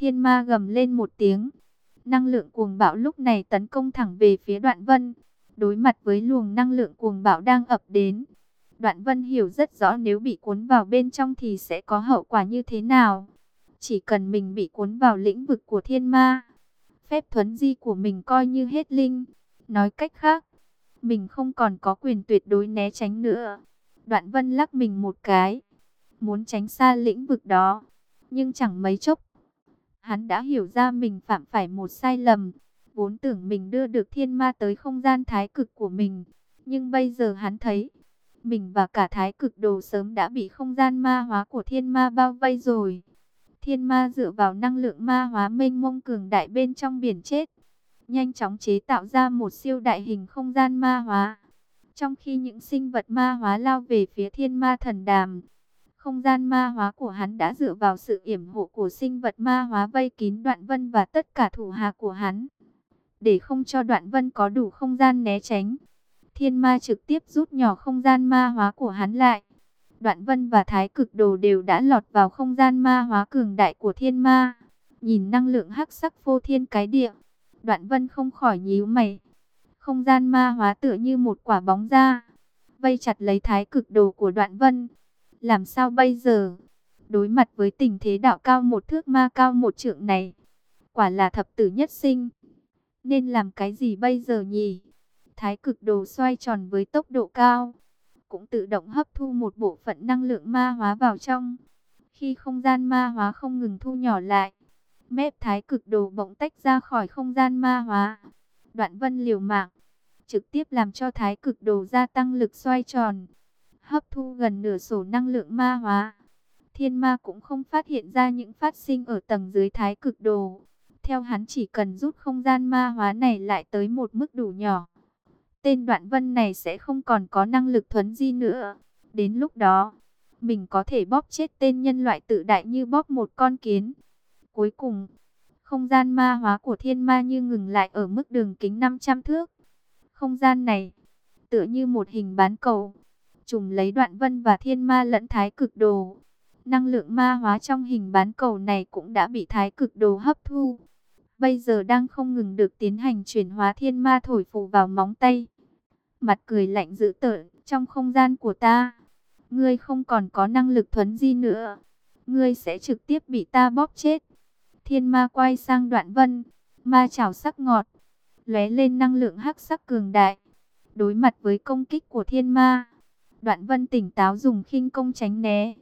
Thiên ma gầm lên một tiếng. Năng lượng cuồng bạo lúc này tấn công thẳng về phía đoạn vân. Đối mặt với luồng năng lượng cuồng bạo đang ập đến. Đoạn vân hiểu rất rõ nếu bị cuốn vào bên trong thì sẽ có hậu quả như thế nào. Chỉ cần mình bị cuốn vào lĩnh vực của thiên ma. Phép thuấn di của mình coi như hết linh. Nói cách khác, mình không còn có quyền tuyệt đối né tránh nữa. Đoạn vân lắc mình một cái, muốn tránh xa lĩnh vực đó, nhưng chẳng mấy chốc. Hắn đã hiểu ra mình phạm phải một sai lầm, vốn tưởng mình đưa được thiên ma tới không gian thái cực của mình. Nhưng bây giờ hắn thấy, mình và cả thái cực đồ sớm đã bị không gian ma hóa của thiên ma bao vây rồi. Thiên ma dựa vào năng lượng ma hóa mênh mông cường đại bên trong biển chết, nhanh chóng chế tạo ra một siêu đại hình không gian ma hóa. Trong khi những sinh vật ma hóa lao về phía thiên ma thần đàm, không gian ma hóa của hắn đã dựa vào sự yểm hộ của sinh vật ma hóa vây kín đoạn vân và tất cả thủ hạ của hắn. Để không cho đoạn vân có đủ không gian né tránh, thiên ma trực tiếp rút nhỏ không gian ma hóa của hắn lại. Đoạn vân và thái cực đồ đều đã lọt vào không gian ma hóa cường đại của thiên ma. Nhìn năng lượng hắc sắc phô thiên cái địa, đoạn vân không khỏi nhíu mày. Không gian ma hóa tựa như một quả bóng ra, vây chặt lấy thái cực đồ của đoạn vân. Làm sao bây giờ? Đối mặt với tình thế đạo cao một thước ma cao một trượng này, quả là thập tử nhất sinh. Nên làm cái gì bây giờ nhỉ? Thái cực đồ xoay tròn với tốc độ cao, cũng tự động hấp thu một bộ phận năng lượng ma hóa vào trong. Khi không gian ma hóa không ngừng thu nhỏ lại, mép thái cực đồ bỗng tách ra khỏi không gian ma hóa. Đoạn vân liều mạng, trực tiếp làm cho thái cực đồ gia tăng lực xoay tròn, hấp thu gần nửa sổ năng lượng ma hóa. Thiên ma cũng không phát hiện ra những phát sinh ở tầng dưới thái cực đồ. Theo hắn chỉ cần rút không gian ma hóa này lại tới một mức đủ nhỏ. Tên đoạn vân này sẽ không còn có năng lực thuấn di nữa. Đến lúc đó, mình có thể bóp chết tên nhân loại tự đại như bóp một con kiến. Cuối cùng, không gian ma hóa của thiên ma như ngừng lại ở mức đường kính 500 thước. Không gian này, tựa như một hình bán cầu, trùng lấy đoạn vân và thiên ma lẫn thái cực đồ. Năng lượng ma hóa trong hình bán cầu này cũng đã bị thái cực đồ hấp thu. Bây giờ đang không ngừng được tiến hành chuyển hóa thiên ma thổi phù vào móng tay. Mặt cười lạnh dữ tợn trong không gian của ta. Ngươi không còn có năng lực thuấn di nữa. Ngươi sẽ trực tiếp bị ta bóp chết. Thiên ma quay sang đoạn vân. Ma chảo sắc ngọt. lóe lên năng lượng hắc sắc cường đại. Đối mặt với công kích của thiên ma. Đoạn vân tỉnh táo dùng khinh công tránh né.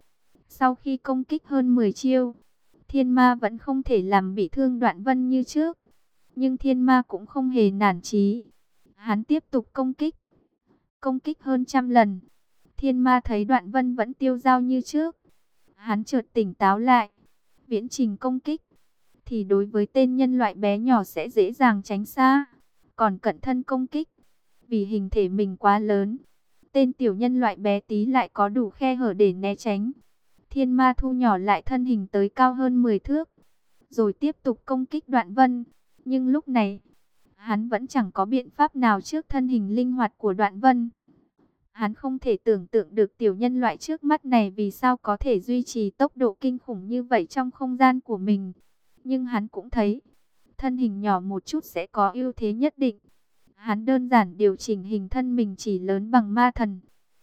Sau khi công kích hơn 10 chiêu. Thiên ma vẫn không thể làm bị thương đoạn vân như trước. Nhưng thiên ma cũng không hề nản chí. Hắn tiếp tục công kích. Công kích hơn trăm lần. Thiên ma thấy đoạn vân vẫn tiêu dao như trước. Hắn chợt tỉnh táo lại. Viễn trình công kích thì đối với tên nhân loại bé nhỏ sẽ dễ dàng tránh xa. Còn cận thân công kích, vì hình thể mình quá lớn, tên tiểu nhân loại bé tí lại có đủ khe hở để né tránh. Thiên ma thu nhỏ lại thân hình tới cao hơn 10 thước, rồi tiếp tục công kích đoạn vân. Nhưng lúc này, hắn vẫn chẳng có biện pháp nào trước thân hình linh hoạt của đoạn vân. Hắn không thể tưởng tượng được tiểu nhân loại trước mắt này vì sao có thể duy trì tốc độ kinh khủng như vậy trong không gian của mình. Nhưng hắn cũng thấy, thân hình nhỏ một chút sẽ có ưu thế nhất định. Hắn đơn giản điều chỉnh hình thân mình chỉ lớn bằng ma thần.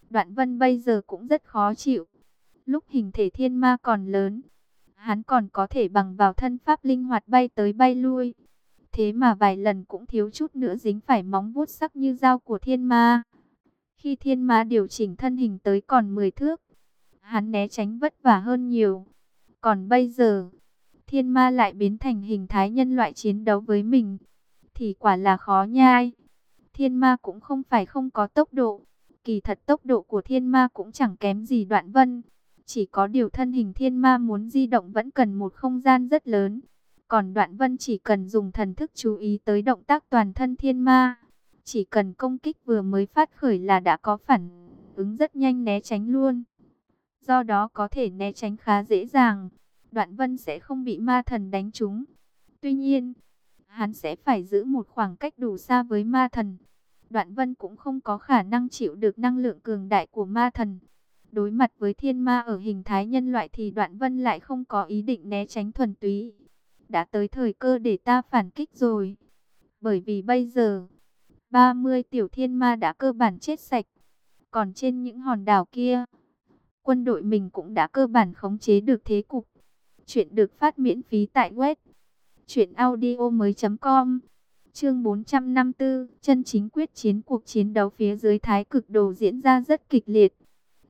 Đoạn vân bây giờ cũng rất khó chịu. Lúc hình thể thiên ma còn lớn, hắn còn có thể bằng vào thân pháp linh hoạt bay tới bay lui. Thế mà vài lần cũng thiếu chút nữa dính phải móng vuốt sắc như dao của thiên ma. Khi thiên ma điều chỉnh thân hình tới còn 10 thước, hắn né tránh vất vả hơn nhiều. Còn bây giờ, thiên ma lại biến thành hình thái nhân loại chiến đấu với mình, thì quả là khó nhai. Thiên ma cũng không phải không có tốc độ, kỳ thật tốc độ của thiên ma cũng chẳng kém gì đoạn vân. Chỉ có điều thân hình thiên ma muốn di động vẫn cần một không gian rất lớn. Còn đoạn vân chỉ cần dùng thần thức chú ý tới động tác toàn thân thiên ma. Chỉ cần công kích vừa mới phát khởi là đã có phản ứng rất nhanh né tránh luôn. Do đó có thể né tránh khá dễ dàng. Đoạn vân sẽ không bị ma thần đánh trúng. Tuy nhiên, hắn sẽ phải giữ một khoảng cách đủ xa với ma thần. Đoạn vân cũng không có khả năng chịu được năng lượng cường đại của ma thần. Đối mặt với thiên ma ở hình thái nhân loại thì đoạn vân lại không có ý định né tránh thuần túy. đã tới thời cơ để ta phản kích rồi. Bởi vì bây giờ, 30 tiểu thiên ma đã cơ bản chết sạch. Còn trên những hòn đảo kia, quân đội mình cũng đã cơ bản khống chế được thế cục. Chuyện được phát miễn phí tại web truyệnaudiomoi.com. Chương 454, chân chính quyết chiến cuộc chiến đấu phía dưới Thái Cực Đồ diễn ra rất kịch liệt.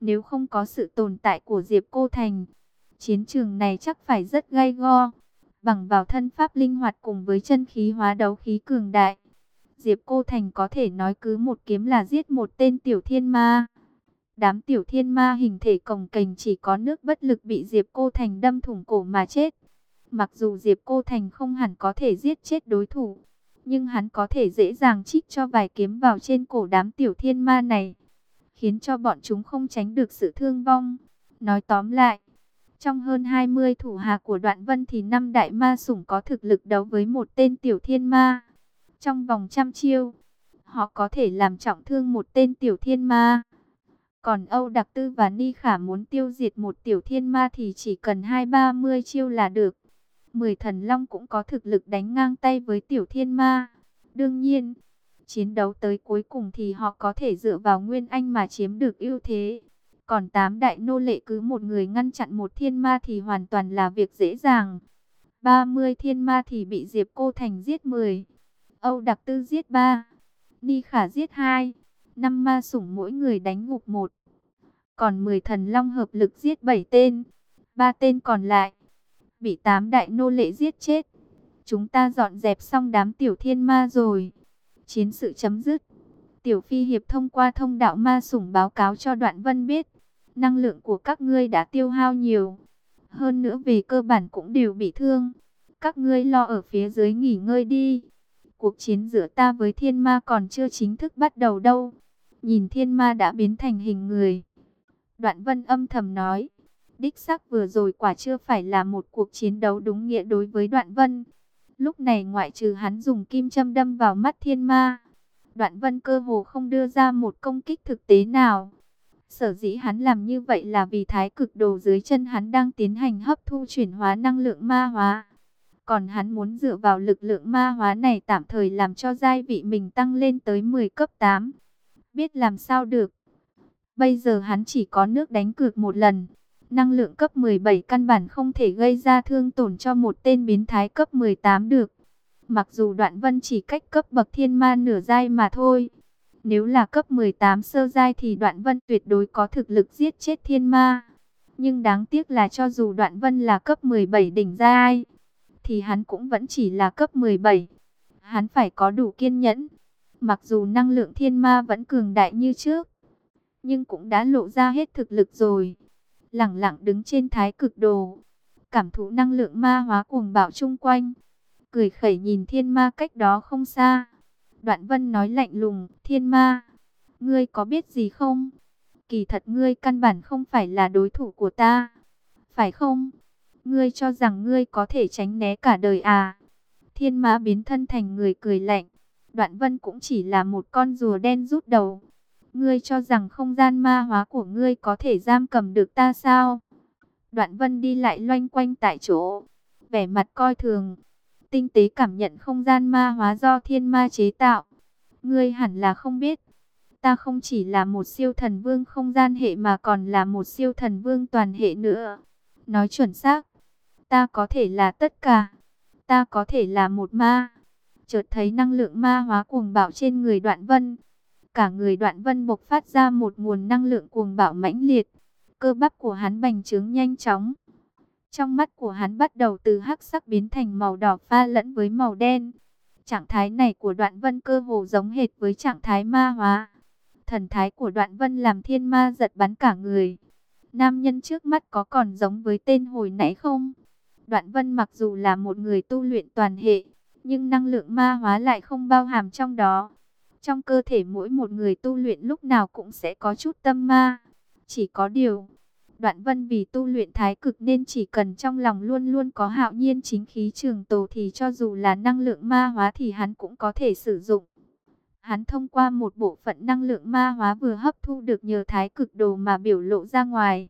Nếu không có sự tồn tại của Diệp Cô Thành, chiến trường này chắc phải rất gay go. Bằng vào thân pháp linh hoạt cùng với chân khí hóa đấu khí cường đại, Diệp Cô Thành có thể nói cứ một kiếm là giết một tên tiểu thiên ma. Đám tiểu thiên ma hình thể cồng kềnh chỉ có nước bất lực bị Diệp Cô Thành đâm thủng cổ mà chết. Mặc dù Diệp Cô Thành không hẳn có thể giết chết đối thủ, nhưng hắn có thể dễ dàng chích cho vài kiếm vào trên cổ đám tiểu thiên ma này, khiến cho bọn chúng không tránh được sự thương vong. Nói tóm lại, trong hơn 20 thủ hạ của đoạn vân thì năm đại ma sủng có thực lực đấu với một tên tiểu thiên ma. Trong vòng trăm chiêu, họ có thể làm trọng thương một tên tiểu thiên ma. Còn Âu Đặc Tư và Ni Khả muốn tiêu diệt một tiểu thiên ma thì chỉ cần hai ba mươi chiêu là được. Mười thần long cũng có thực lực đánh ngang tay với tiểu thiên ma. Đương nhiên, chiến đấu tới cuối cùng thì họ có thể dựa vào Nguyên Anh mà chiếm được ưu thế. Còn 8 đại nô lệ cứ một người ngăn chặn một thiên ma thì hoàn toàn là việc dễ dàng. 30 thiên ma thì bị Diệp Cô Thành giết 10. Âu Đặc Tư giết 3. Ni Khả giết 2. Năm ma sủng mỗi người đánh ngục một. Còn 10 thần long hợp lực giết 7 tên. ba tên còn lại. Bị tám đại nô lệ giết chết. Chúng ta dọn dẹp xong đám tiểu thiên ma rồi. Chiến sự chấm dứt. Tiểu Phi Hiệp thông qua thông đạo ma sủng báo cáo cho Đoạn Vân biết. Năng lượng của các ngươi đã tiêu hao nhiều. Hơn nữa về cơ bản cũng đều bị thương. Các ngươi lo ở phía dưới nghỉ ngơi đi. Cuộc chiến giữa ta với thiên ma còn chưa chính thức bắt đầu đâu. Nhìn thiên ma đã biến thành hình người. Đoạn vân âm thầm nói. Đích xác vừa rồi quả chưa phải là một cuộc chiến đấu đúng nghĩa đối với đoạn vân. Lúc này ngoại trừ hắn dùng kim châm đâm vào mắt thiên ma. Đoạn vân cơ hồ không đưa ra một công kích thực tế nào. Sở dĩ hắn làm như vậy là vì thái cực đồ dưới chân hắn đang tiến hành hấp thu chuyển hóa năng lượng ma hóa. Còn hắn muốn dựa vào lực lượng ma hóa này tạm thời làm cho giai vị mình tăng lên tới 10 cấp 8. Biết làm sao được. Bây giờ hắn chỉ có nước đánh cược một lần. Năng lượng cấp 17 căn bản không thể gây ra thương tổn cho một tên biến thái cấp 18 được. Mặc dù đoạn vân chỉ cách cấp bậc thiên ma nửa giai mà thôi. Nếu là cấp 18 sơ giai thì đoạn vân tuyệt đối có thực lực giết chết thiên ma. Nhưng đáng tiếc là cho dù đoạn vân là cấp 17 đỉnh giai, thì hắn cũng vẫn chỉ là cấp 17. Hắn phải có đủ kiên nhẫn. Mặc dù năng lượng thiên ma vẫn cường đại như trước, nhưng cũng đã lộ ra hết thực lực rồi. Lặng lặng đứng trên thái cực đồ, cảm thụ năng lượng ma hóa cuồng bạo chung quanh, cười khẩy nhìn thiên ma cách đó không xa. Đoạn vân nói lạnh lùng, thiên ma, ngươi có biết gì không? Kỳ thật ngươi căn bản không phải là đối thủ của ta, phải không? Ngươi cho rằng ngươi có thể tránh né cả đời à? Thiên ma biến thân thành người cười lạnh. Đoạn vân cũng chỉ là một con rùa đen rút đầu. Ngươi cho rằng không gian ma hóa của ngươi có thể giam cầm được ta sao? Đoạn vân đi lại loanh quanh tại chỗ. Vẻ mặt coi thường. Tinh tế cảm nhận không gian ma hóa do thiên ma chế tạo. Ngươi hẳn là không biết. Ta không chỉ là một siêu thần vương không gian hệ mà còn là một siêu thần vương toàn hệ nữa. Nói chuẩn xác, ta có thể là tất cả. Ta có thể là một ma. Chợt thấy năng lượng ma hóa cuồng bạo trên người đoạn vân. Cả người đoạn vân bộc phát ra một nguồn năng lượng cuồng bạo mãnh liệt. Cơ bắp của hắn bành trướng nhanh chóng. Trong mắt của hắn bắt đầu từ hắc sắc biến thành màu đỏ pha lẫn với màu đen. Trạng thái này của đoạn vân cơ hồ giống hệt với trạng thái ma hóa. Thần thái của đoạn vân làm thiên ma giật bắn cả người. Nam nhân trước mắt có còn giống với tên hồi nãy không? Đoạn vân mặc dù là một người tu luyện toàn hệ, nhưng năng lượng ma hóa lại không bao hàm trong đó. Trong cơ thể mỗi một người tu luyện lúc nào cũng sẽ có chút tâm ma. Chỉ có điều, đoạn vân vì tu luyện thái cực nên chỉ cần trong lòng luôn luôn có hạo nhiên chính khí trường tổ thì cho dù là năng lượng ma hóa thì hắn cũng có thể sử dụng. Hắn thông qua một bộ phận năng lượng ma hóa vừa hấp thu được nhờ thái cực đồ mà biểu lộ ra ngoài.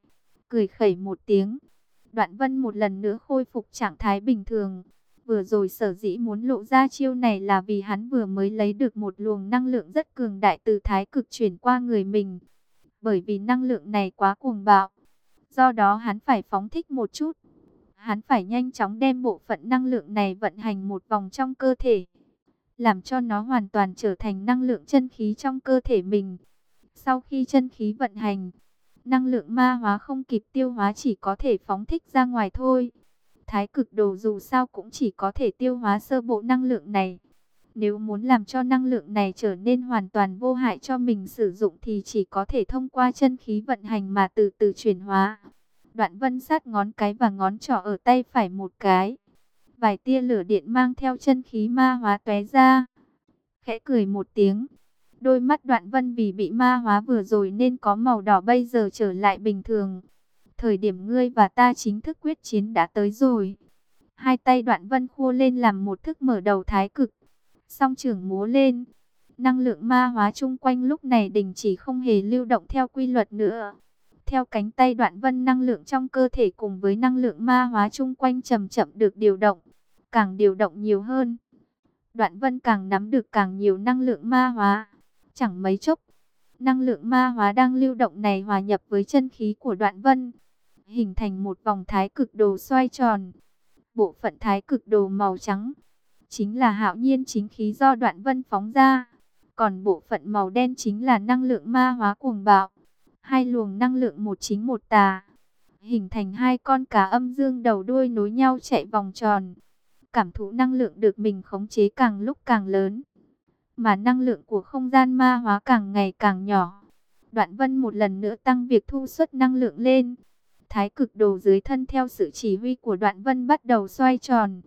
Cười khẩy một tiếng. Đoạn vân một lần nữa khôi phục trạng thái bình thường. Vừa rồi sở dĩ muốn lộ ra chiêu này là vì hắn vừa mới lấy được một luồng năng lượng rất cường đại từ thái cực chuyển qua người mình. Bởi vì năng lượng này quá cuồng bạo, do đó hắn phải phóng thích một chút. Hắn phải nhanh chóng đem bộ phận năng lượng này vận hành một vòng trong cơ thể, làm cho nó hoàn toàn trở thành năng lượng chân khí trong cơ thể mình. Sau khi chân khí vận hành, năng lượng ma hóa không kịp tiêu hóa chỉ có thể phóng thích ra ngoài thôi. Thái cực đồ dù sao cũng chỉ có thể tiêu hóa sơ bộ năng lượng này. Nếu muốn làm cho năng lượng này trở nên hoàn toàn vô hại cho mình sử dụng thì chỉ có thể thông qua chân khí vận hành mà từ từ chuyển hóa. Đoạn vân sát ngón cái và ngón trỏ ở tay phải một cái. Vài tia lửa điện mang theo chân khí ma hóa tóe ra. Khẽ cười một tiếng. Đôi mắt đoạn vân vì bị ma hóa vừa rồi nên có màu đỏ bây giờ trở lại bình thường. Thời điểm ngươi và ta chính thức quyết chiến đã tới rồi. Hai tay đoạn vân khua lên làm một thức mở đầu thái cực. Song trưởng múa lên. Năng lượng ma hóa chung quanh lúc này đình chỉ không hề lưu động theo quy luật nữa. Theo cánh tay đoạn vân năng lượng trong cơ thể cùng với năng lượng ma hóa chung quanh chậm chậm được điều động. Càng điều động nhiều hơn. Đoạn vân càng nắm được càng nhiều năng lượng ma hóa. Chẳng mấy chốc, năng lượng ma hóa đang lưu động này hòa nhập với chân khí của đoạn vân hình thành một vòng thái cực đồ xoay tròn. Bộ phận thái cực đồ màu trắng chính là hạo nhiên chính khí do đoạn vân phóng ra. Còn bộ phận màu đen chính là năng lượng ma hóa cuồng bạo. Hai luồng năng lượng một chính một tà. Hình thành hai con cá âm dương đầu đuôi nối nhau chạy vòng tròn. Cảm thụ năng lượng được mình khống chế càng lúc càng lớn. Mà năng lượng của không gian ma hóa càng ngày càng nhỏ. Đoạn vân một lần nữa tăng việc thu xuất năng lượng lên. Thái cực đồ dưới thân theo sự chỉ huy của đoạn vân bắt đầu xoay tròn.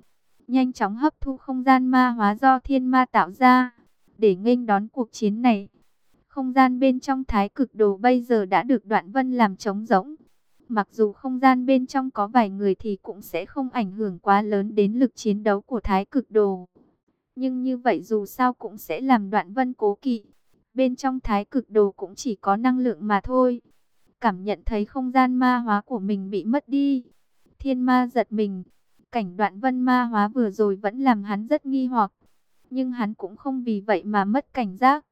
Nhanh chóng hấp thu không gian ma hóa do thiên ma tạo ra. Để nghênh đón cuộc chiến này. Không gian bên trong thái cực đồ bây giờ đã được đoạn vân làm trống rỗng. Mặc dù không gian bên trong có vài người thì cũng sẽ không ảnh hưởng quá lớn đến lực chiến đấu của thái cực đồ. Nhưng như vậy dù sao cũng sẽ làm đoạn vân cố kỵ. Bên trong thái cực đồ cũng chỉ có năng lượng mà thôi cảm nhận thấy không gian ma hóa của mình bị mất đi. Thiên ma giật mình, cảnh đoạn vân ma hóa vừa rồi vẫn làm hắn rất nghi hoặc. Nhưng hắn cũng không vì vậy mà mất cảnh giác.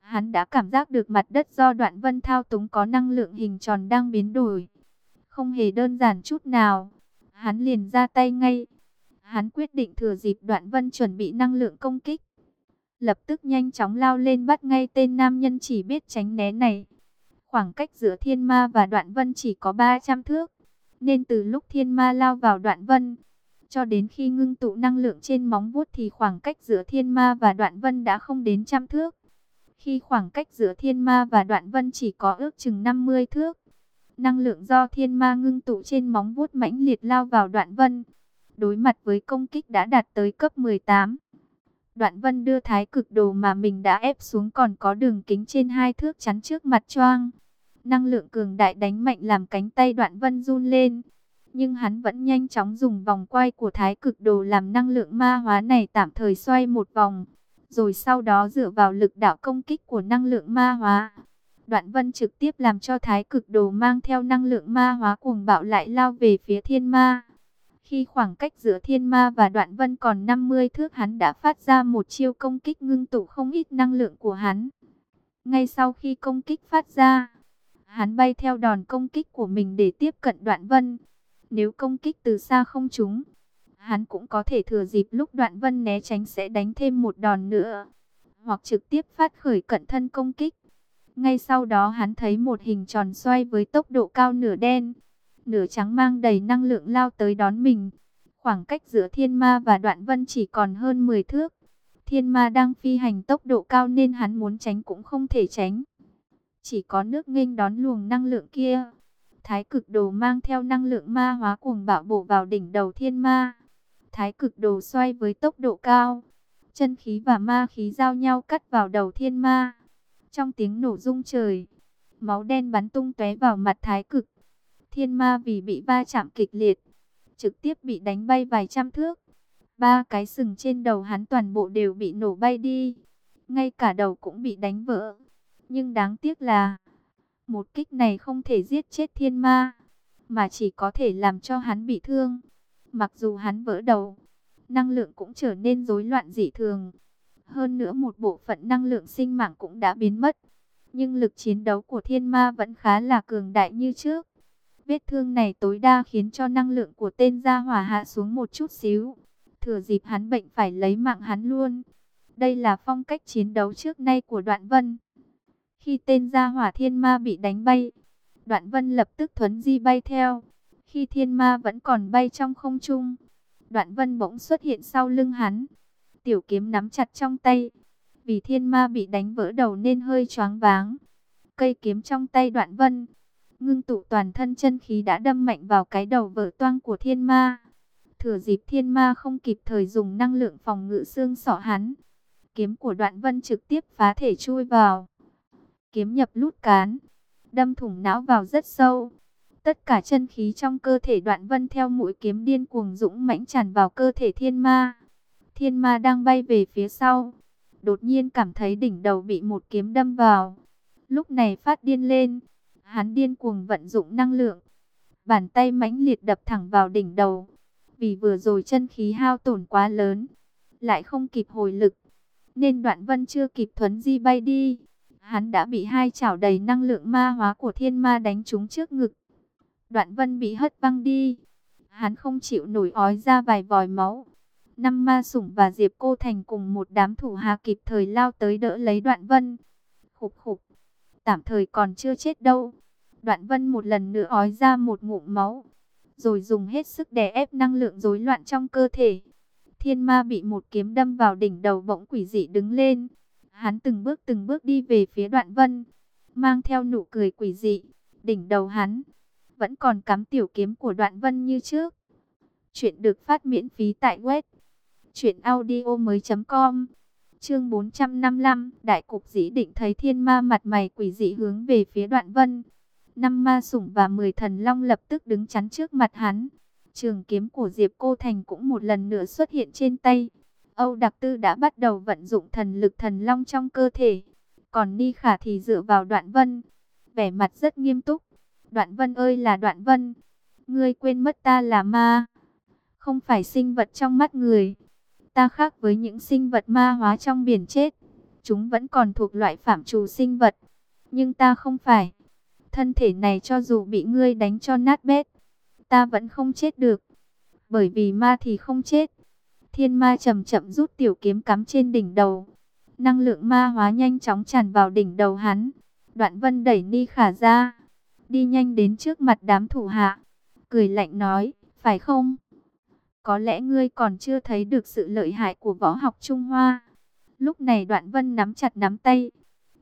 Hắn đã cảm giác được mặt đất do đoạn vân thao túng có năng lượng hình tròn đang biến đổi. Không hề đơn giản chút nào. Hắn liền ra tay ngay. Hắn quyết định thừa dịp đoạn vân chuẩn bị năng lượng công kích. Lập tức nhanh chóng lao lên bắt ngay tên nam nhân chỉ biết tránh né này. Khoảng cách giữa thiên ma và đoạn vân chỉ có 300 thước. Nên từ lúc thiên ma lao vào đoạn vân, cho đến khi ngưng tụ năng lượng trên móng vuốt thì khoảng cách giữa thiên ma và đoạn vân đã không đến trăm thước. Khi khoảng cách giữa thiên ma và đoạn vân chỉ có ước chừng 50 thước. Năng lượng do thiên ma ngưng tụ trên móng vuốt mãnh liệt lao vào đoạn vân. Đối mặt với công kích đã đạt tới cấp 18. Đoạn vân đưa thái cực đồ mà mình đã ép xuống còn có đường kính trên hai thước chắn trước mặt choang. Năng lượng cường đại đánh mạnh làm cánh tay đoạn vân run lên. Nhưng hắn vẫn nhanh chóng dùng vòng quay của thái cực đồ làm năng lượng ma hóa này tạm thời xoay một vòng. Rồi sau đó dựa vào lực đạo công kích của năng lượng ma hóa. Đoạn vân trực tiếp làm cho thái cực đồ mang theo năng lượng ma hóa cuồng bạo lại lao về phía thiên ma. Khi khoảng cách giữa thiên ma và đoạn vân còn 50 thước hắn đã phát ra một chiêu công kích ngưng tụ không ít năng lượng của hắn. Ngay sau khi công kích phát ra, Hắn bay theo đòn công kích của mình để tiếp cận đoạn vân. Nếu công kích từ xa không trúng, hắn cũng có thể thừa dịp lúc đoạn vân né tránh sẽ đánh thêm một đòn nữa. Hoặc trực tiếp phát khởi cận thân công kích. Ngay sau đó hắn thấy một hình tròn xoay với tốc độ cao nửa đen. Nửa trắng mang đầy năng lượng lao tới đón mình. Khoảng cách giữa thiên ma và đoạn vân chỉ còn hơn 10 thước. Thiên ma đang phi hành tốc độ cao nên hắn muốn tránh cũng không thể tránh. Chỉ có nước nghênh đón luồng năng lượng kia. Thái cực đồ mang theo năng lượng ma hóa cuồng bạo bổ vào đỉnh đầu thiên ma. Thái cực đồ xoay với tốc độ cao. Chân khí và ma khí giao nhau cắt vào đầu thiên ma. Trong tiếng nổ rung trời, máu đen bắn tung tóe vào mặt thái cực. Thiên ma vì bị va chạm kịch liệt, trực tiếp bị đánh bay vài trăm thước. Ba cái sừng trên đầu hắn toàn bộ đều bị nổ bay đi. Ngay cả đầu cũng bị đánh vỡ. Nhưng đáng tiếc là, một kích này không thể giết chết thiên ma, mà chỉ có thể làm cho hắn bị thương. Mặc dù hắn vỡ đầu, năng lượng cũng trở nên rối loạn dị thường. Hơn nữa một bộ phận năng lượng sinh mạng cũng đã biến mất. Nhưng lực chiến đấu của thiên ma vẫn khá là cường đại như trước. Vết thương này tối đa khiến cho năng lượng của tên gia hỏa hạ xuống một chút xíu. Thừa dịp hắn bệnh phải lấy mạng hắn luôn. Đây là phong cách chiến đấu trước nay của đoạn vân. Khi tên gia hỏa thiên ma bị đánh bay, đoạn vân lập tức thuấn di bay theo. Khi thiên ma vẫn còn bay trong không trung, đoạn vân bỗng xuất hiện sau lưng hắn. Tiểu kiếm nắm chặt trong tay. Vì thiên ma bị đánh vỡ đầu nên hơi choáng váng. Cây kiếm trong tay đoạn vân. Ngưng tụ toàn thân chân khí đã đâm mạnh vào cái đầu vỡ toang của thiên ma. Thừa dịp thiên ma không kịp thời dùng năng lượng phòng ngự xương sọ hắn. Kiếm của đoạn vân trực tiếp phá thể chui vào. Kiếm nhập lút cán. Đâm thủng não vào rất sâu. Tất cả chân khí trong cơ thể đoạn vân theo mũi kiếm điên cuồng dũng mãnh tràn vào cơ thể thiên ma. Thiên ma đang bay về phía sau. Đột nhiên cảm thấy đỉnh đầu bị một kiếm đâm vào. Lúc này phát điên lên. Hắn điên cuồng vận dụng năng lượng. Bàn tay mãnh liệt đập thẳng vào đỉnh đầu. Vì vừa rồi chân khí hao tổn quá lớn. Lại không kịp hồi lực. Nên đoạn vân chưa kịp thuấn di bay đi. Hắn đã bị hai chảo đầy năng lượng ma hóa của thiên ma đánh trúng trước ngực. Đoạn vân bị hất văng đi. Hắn không chịu nổi ói ra vài vòi máu. Năm ma sủng và Diệp Cô Thành cùng một đám thủ hạ kịp thời lao tới đỡ lấy đoạn vân. Khục khục. Tạm thời còn chưa chết đâu. Đoạn vân một lần nữa ói ra một ngụm máu. Rồi dùng hết sức đè ép năng lượng rối loạn trong cơ thể. Thiên ma bị một kiếm đâm vào đỉnh đầu bỗng quỷ dị đứng lên. Hắn từng bước từng bước đi về phía đoạn vân. Mang theo nụ cười quỷ dị. Đỉnh đầu hắn vẫn còn cắm tiểu kiếm của đoạn vân như trước. Chuyện được phát miễn phí tại web truyệnaudiomoi.com. Chương 455, đại cục dĩ định thấy thiên ma mặt mày quỷ dị hướng về phía Đoạn Vân. Năm ma sủng và 10 thần long lập tức đứng chắn trước mặt hắn. Trường kiếm của Diệp Cô Thành cũng một lần nữa xuất hiện trên tay. Âu Đặc Tư đã bắt đầu vận dụng thần lực thần long trong cơ thể. Còn Ni Khả thì dựa vào Đoạn Vân, vẻ mặt rất nghiêm túc. Đoạn Vân ơi là Đoạn Vân, ngươi quên mất ta là ma, không phải sinh vật trong mắt người. Ta khác với những sinh vật ma hóa trong biển chết, chúng vẫn còn thuộc loại phạm trù sinh vật, nhưng ta không phải. Thân thể này cho dù bị ngươi đánh cho nát bét, ta vẫn không chết được, bởi vì ma thì không chết. Thiên ma chậm chậm rút tiểu kiếm cắm trên đỉnh đầu. Năng lượng ma hóa nhanh chóng tràn vào đỉnh đầu hắn. Đoạn vân đẩy Ni Khả ra đi nhanh đến trước mặt đám thủ hạ, cười lạnh nói, phải không? Có lẽ ngươi còn chưa thấy được sự lợi hại của võ học Trung Hoa. Lúc này đoạn vân nắm chặt nắm tay,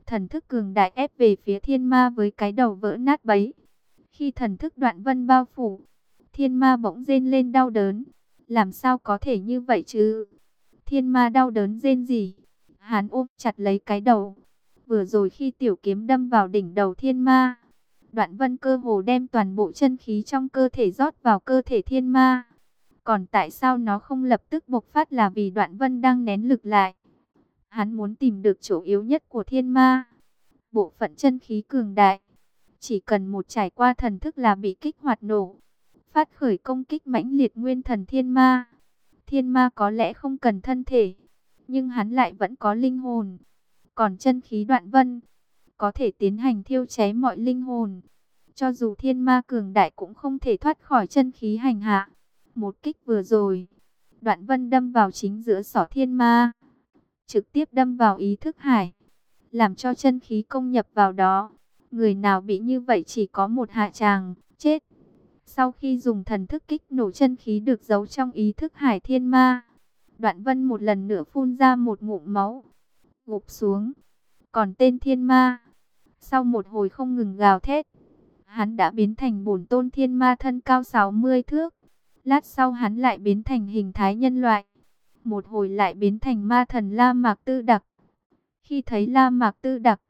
thần thức cường đại ép về phía thiên ma với cái đầu vỡ nát bấy. Khi thần thức đoạn vân bao phủ, thiên ma bỗng rên lên đau đớn. Làm sao có thể như vậy chứ? Thiên ma đau đớn rên gì? Hắn ôm chặt lấy cái đầu. Vừa rồi khi tiểu kiếm đâm vào đỉnh đầu thiên ma, Đoạn vân cơ hồ đem toàn bộ chân khí trong cơ thể rót vào cơ thể thiên ma. Còn tại sao nó không lập tức bộc phát là vì đoạn vân đang nén lực lại. Hắn muốn tìm được chỗ yếu nhất của thiên ma. Bộ phận chân khí cường đại. Chỉ cần một trải qua thần thức là bị kích hoạt nổ. Phát khởi công kích mãnh liệt nguyên thần thiên ma. Thiên ma có lẽ không cần thân thể. Nhưng hắn lại vẫn có linh hồn. Còn chân khí đoạn vân có thể tiến hành thiêu cháy mọi linh hồn. Cho dù thiên ma cường đại cũng không thể thoát khỏi chân khí hành hạ. Một kích vừa rồi, đoạn vân đâm vào chính giữa sỏ thiên ma. Trực tiếp đâm vào ý thức hải, làm cho chân khí công nhập vào đó. Người nào bị như vậy chỉ có một hạ tràng, chết. Sau khi dùng thần thức kích nổ chân khí được giấu trong ý thức hải thiên ma, đoạn vân một lần nữa phun ra một ngụm máu, gục xuống. Còn tên thiên ma, sau một hồi không ngừng gào thét, hắn đã biến thành bổn tôn thiên ma thân cao 60 thước. Lát sau hắn lại biến thành hình thái nhân loại. Một hồi lại biến thành ma thần La Mạc Tư Đặc. Khi thấy La Mạc Tư Đặc,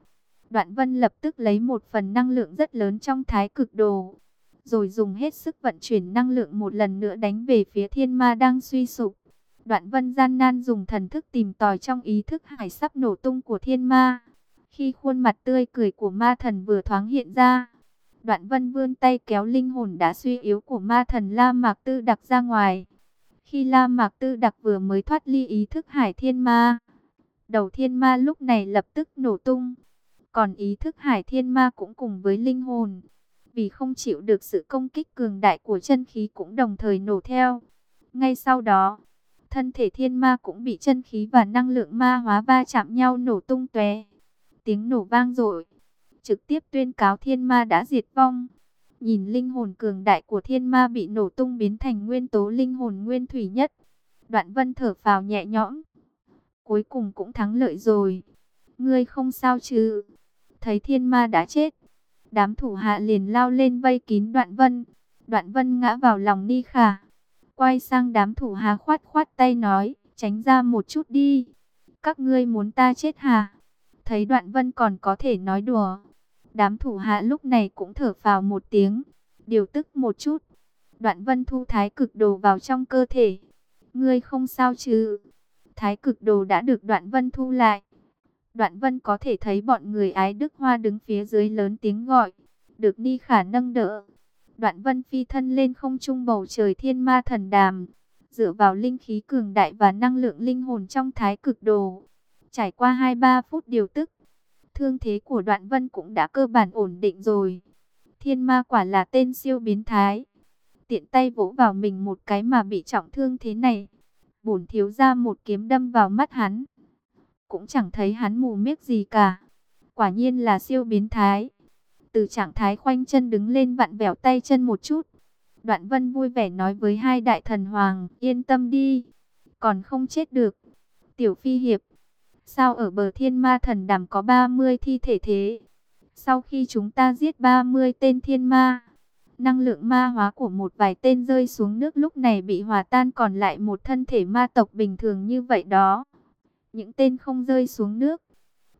Đoạn Vân lập tức lấy một phần năng lượng rất lớn trong thái cực đồ. Rồi dùng hết sức vận chuyển năng lượng một lần nữa đánh về phía thiên ma đang suy sụp. Đoạn Vân gian nan dùng thần thức tìm tòi trong ý thức hải sắp nổ tung của thiên ma. Khi khuôn mặt tươi cười của ma thần vừa thoáng hiện ra, đoạn vân vươn tay kéo linh hồn đã suy yếu của ma thần La Mạc Tư đặc ra ngoài. khi La Mạc Tư Đặc vừa mới thoát ly ý thức hải thiên ma. Đầu thiên ma lúc này lập tức nổ tung. Còn ý thức hải thiên ma cũng cùng với linh hồn. Vì không chịu được sự công kích cường đại của chân khí cũng đồng thời nổ theo. Ngay sau đó, thân thể thiên ma cũng bị chân khí và năng lượng ma hóa va chạm nhau nổ tung tóe. Tiếng nổ vang dội, trực tiếp tuyên cáo thiên ma đã diệt vong. Nhìn linh hồn cường đại của thiên ma bị nổ tung biến thành nguyên tố linh hồn nguyên thủy nhất. Đoạn vân thở phào nhẹ nhõm. Cuối cùng cũng thắng lợi rồi. Ngươi không sao chứ? Thấy thiên ma đã chết. Đám thủ hạ liền lao lên vây kín đoạn vân. Đoạn vân ngã vào lòng ni khả. Quay sang đám thủ hạ khoát khoát tay nói. Tránh ra một chút đi. Các ngươi muốn ta chết hả? Thấy đoạn vân còn có thể nói đùa. Đám thủ hạ lúc này cũng thở phào một tiếng, điều tức một chút. Đoạn vân thu thái cực đồ vào trong cơ thể. Ngươi không sao chứ? Thái cực đồ đã được đoạn vân thu lại. Đoạn vân có thể thấy bọn người ái Đức Hoa đứng phía dưới lớn tiếng gọi. Được Ni Khả nâng đỡ. Đoạn vân phi thân lên không trung bầu trời thiên ma thần đàm. Dựa vào linh khí cường đại và năng lượng linh hồn trong thái cực đồ. Trải qua 2-3 phút điều tức, Thương thế của đoạn vân cũng đã cơ bản ổn định rồi. Thiên ma quả là tên siêu biến thái. Tiện tay vỗ vào mình một cái mà bị trọng thương thế này. Bổn thiếu ra một kiếm đâm vào mắt hắn. Cũng chẳng thấy hắn mù miếc gì cả. Quả nhiên là siêu biến thái. Từ trạng thái khoanh chân đứng lên vặn vẹo tay chân một chút. Đoạn vân vui vẻ nói với hai đại thần hoàng, yên tâm đi. Còn không chết được. Tiểu phi hiệp, Sao ở bờ thiên ma thần đàm có 30 thi thể thế? Sau khi chúng ta giết 30 tên thiên ma, năng lượng ma hóa của một vài tên rơi xuống nước lúc này bị hòa tan còn lại một thân thể ma tộc bình thường như vậy đó. Những tên không rơi xuống nước.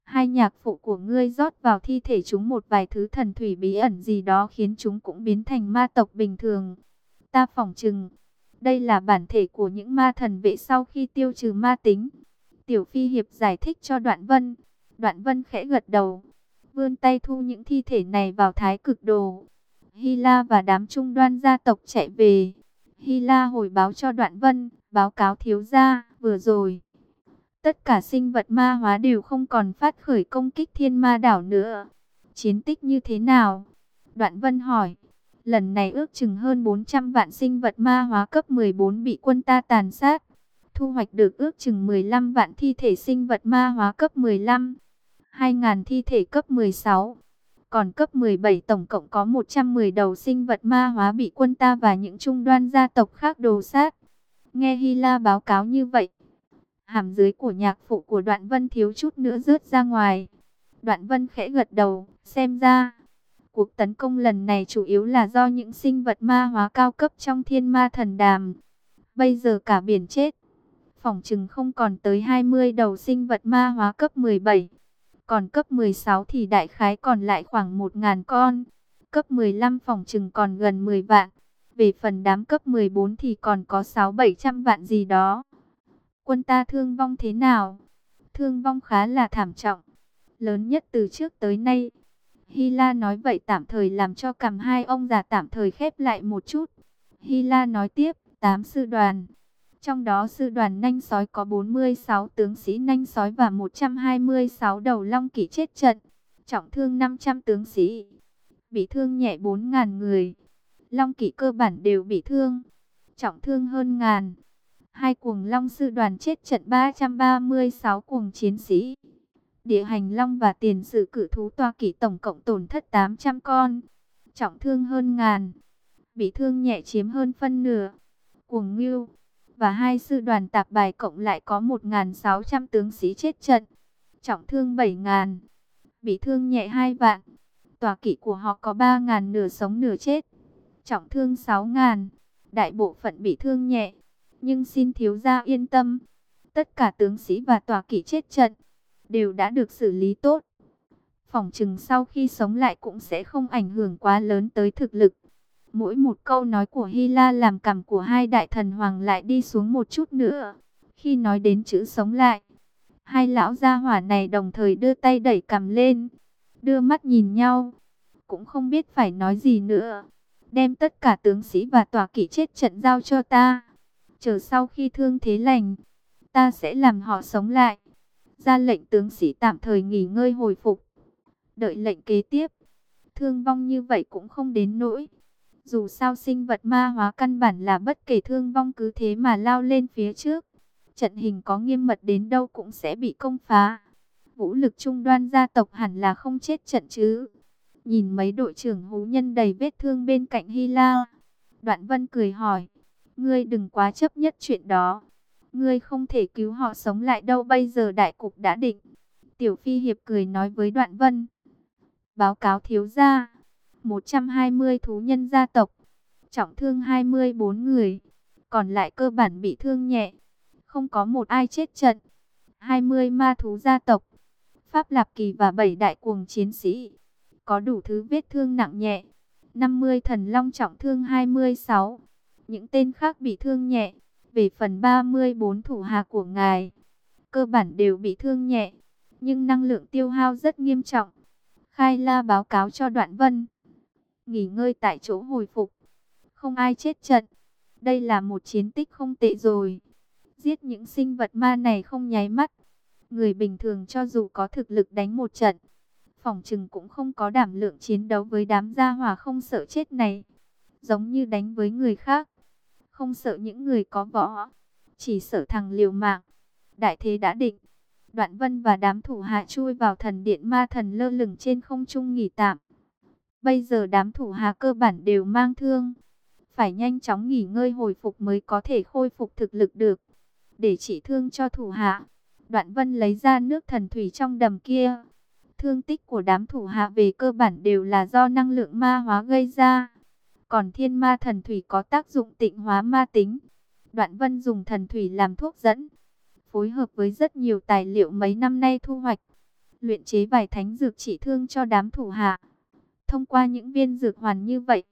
Hai nhạc phụ của ngươi rót vào thi thể chúng một vài thứ thần thủy bí ẩn gì đó khiến chúng cũng biến thành ma tộc bình thường. Ta phỏng chừng, đây là bản thể của những ma thần vệ sau khi tiêu trừ ma tính. Tiểu Phi Hiệp giải thích cho Đoạn Vân. Đoạn Vân khẽ gật đầu. Vươn tay thu những thi thể này vào thái cực đồ. Hy La và đám trung đoan gia tộc chạy về. Hy La hồi báo cho Đoạn Vân. Báo cáo thiếu gia vừa rồi. Tất cả sinh vật ma hóa đều không còn phát khởi công kích thiên ma đảo nữa. Chiến tích như thế nào? Đoạn Vân hỏi. Lần này ước chừng hơn 400 vạn sinh vật ma hóa cấp 14 bị quân ta tàn sát thu hoạch được ước chừng 15 vạn thi thể sinh vật ma hóa cấp 15, 2.000 thi thể cấp 16. Còn cấp 17 tổng cộng có 110 đầu sinh vật ma hóa bị quân ta và những trung đoan gia tộc khác đồ sát. Nghe Hy La báo cáo như vậy, hàm dưới của nhạc phụ của Đoạn Vân thiếu chút nữa rớt ra ngoài. Đoạn Vân khẽ gật đầu, xem ra, cuộc tấn công lần này chủ yếu là do những sinh vật ma hóa cao cấp trong thiên ma thần đàm. Bây giờ cả biển chết, phòng chừng không còn tới 20 đầu sinh vật ma hóa cấp 17. Còn cấp 16 thì đại khái còn lại khoảng 1.000 con. Cấp 15 phòng chừng còn gần 10 vạn. Về phần đám cấp 14 thì còn có 6-700 vạn gì đó. Quân ta thương vong thế nào? Thương vong khá là thảm trọng. Lớn nhất từ trước tới nay. Hy La nói vậy tạm thời làm cho cầm hai ông già tạm thời khép lại một chút. Hy La nói tiếp, tám sư đoàn. Trong đó sư đoàn nanh sói có 46 tướng sĩ nanh sói và 126 đầu long kỷ chết trận, trọng thương 500 tướng sĩ, bị thương nhẹ 4.000 người. Long kỷ cơ bản đều bị thương, trọng thương hơn ngàn. Hai cuồng long sư đoàn chết trận 336 cuồng chiến sĩ. Địa hành long và tiền sự cử thú toa kỷ tổng cộng tổn thất 800 con, trọng thương hơn ngàn, bị thương nhẹ chiếm hơn phân nửa. Cuồng ngưu và hai sư đoàn tạp bài cộng lại có 1.600 tướng sĩ chết trận, trọng thương 7.000, bị thương nhẹ 2 vạn. Tòa kỷ của họ có 3.000 nửa sống nửa chết, trọng thương 6.000, đại bộ phận bị thương nhẹ. Nhưng xin thiếu gia yên tâm, tất cả tướng sĩ và tòa kỵ chết trận đều đã được xử lý tốt. Phòng trừng sau khi sống lại cũng sẽ không ảnh hưởng quá lớn tới thực lực. Mỗi một câu nói của Hy La làm cảm của hai đại thần hoàng lại đi xuống một chút nữa. Khi nói đến chữ sống lại, hai lão gia hỏa này đồng thời đưa tay đẩy cầm lên, đưa mắt nhìn nhau, cũng không biết phải nói gì nữa. Đem tất cả tướng sĩ và tòa kỵ chết trận giao cho ta. Chờ sau khi thương thế lành, ta sẽ làm họ sống lại. Ra lệnh tướng sĩ tạm thời nghỉ ngơi hồi phục. Đợi lệnh kế tiếp. Thương vong như vậy cũng không đến nỗi. Dù sao sinh vật ma hóa căn bản là bất kể thương vong cứ thế mà lao lên phía trước. Trận hình có nghiêm mật đến đâu cũng sẽ bị công phá. Vũ lực trung đoan gia tộc hẳn là không chết trận chứ. Nhìn mấy đội trưởng hú nhân đầy vết thương bên cạnh Hy La. Đoạn vân cười hỏi. Ngươi đừng quá chấp nhất chuyện đó. Ngươi không thể cứu họ sống lại đâu, bây giờ đại cục đã định. Tiểu Phi Hiệp cười nói với Đoạn Vân. Báo cáo thiếu gia. 120 thú nhân gia tộc. Trọng thương 24 người. Còn lại cơ bản bị thương nhẹ. Không có một ai chết trận. 20 ma thú gia tộc. Pháp Lạp Kỳ và 7 đại cuồng chiến sĩ. Có đủ thứ vết thương nặng nhẹ. 50 thần long trọng thương 26. Những tên khác bị thương nhẹ. Về phần 34 thủ hạ của ngài, cơ bản đều bị thương nhẹ, nhưng năng lượng tiêu hao rất nghiêm trọng. Khai La báo cáo cho Đoạn Vân. Nghỉ ngơi tại chỗ hồi phục. Không ai chết trận. Đây là một chiến tích không tệ rồi. Giết những sinh vật ma này không nháy mắt. Người bình thường cho dù có thực lực đánh một trận, phòng trừng cũng không có đảm lượng chiến đấu với đám gia hỏa không sợ chết này. Giống như đánh với người khác không sợ những người có võ, chỉ sợ thằng liều mạng. Đại thế đã định, Đoạn Vân và đám thủ hạ chui vào thần điện ma thần lơ lửng trên không trung nghỉ tạm. Bây giờ đám thủ hạ cơ bản đều mang thương, phải nhanh chóng nghỉ ngơi hồi phục mới có thể khôi phục thực lực được. Để trị thương cho thủ hạ, Đoạn Vân lấy ra nước thần thủy trong đầm kia. Thương tích của đám thủ hạ về cơ bản đều là do năng lượng ma hóa gây ra. Còn thiên ma thần thủy có tác dụng tịnh hóa ma tính. Đoạn vân dùng thần thủy làm thuốc dẫn. Phối hợp với rất nhiều tài liệu mấy năm nay thu hoạch. Luyện chế vài thánh dược trị thương cho đám thủ hạ. Thông qua những viên dược hoàn như vậy.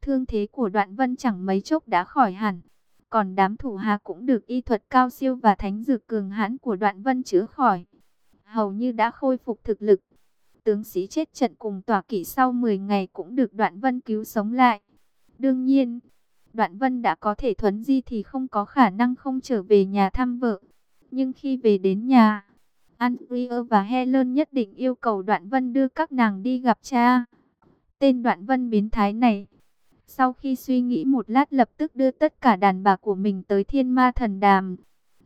Thương thế của đoạn vân chẳng mấy chốc đã khỏi hẳn. Còn đám thủ hạ cũng được y thuật cao siêu và thánh dược cường hãn của đoạn vân chữa khỏi. Hầu như đã khôi phục thực lực tướng sĩ chết trận cùng tòa kỷ sau 10 ngày cũng được đoạn vân cứu sống lại. Đương nhiên, Đoạn Vân đã có thể thuấn di thì không có khả năng không trở về nhà thăm vợ. Nhưng khi về đến nhà, Andrea và Helen nhất định yêu cầu Đoạn Vân đưa các nàng đi gặp cha. Tên Đoạn Vân biến thái này, sau khi suy nghĩ một lát lập tức đưa tất cả đàn bà của mình tới thiên ma thần đàm.